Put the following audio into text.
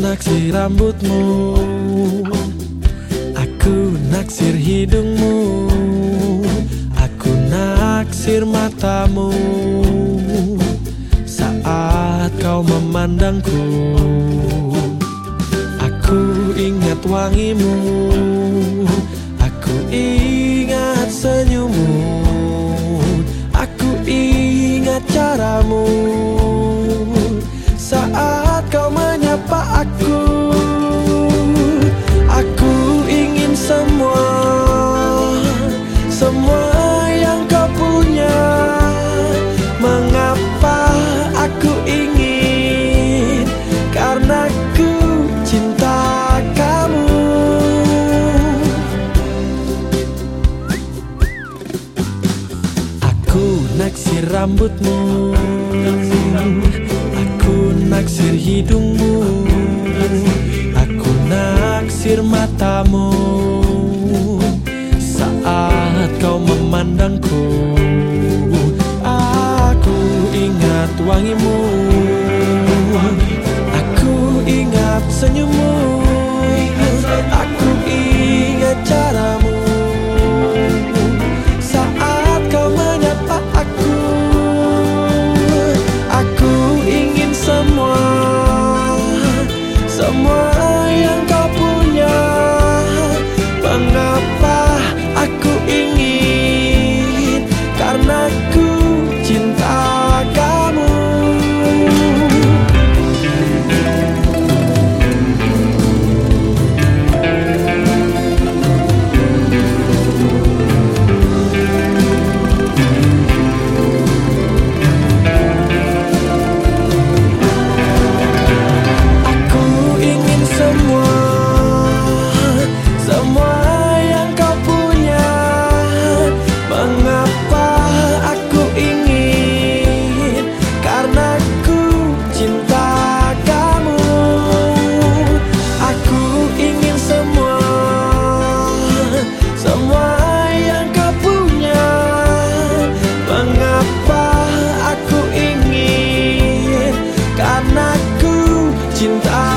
naksir rambutmu. Aku naksir hidungmu. Aku naksir matamu. Saat kau memandangku Aku ingat wangimu. Aku ingat senyummu naksir rambutmu. Aku naksir hidungmu. Aku naksir matamu. Saat kau memandangku Aku ingat wangimu. 心大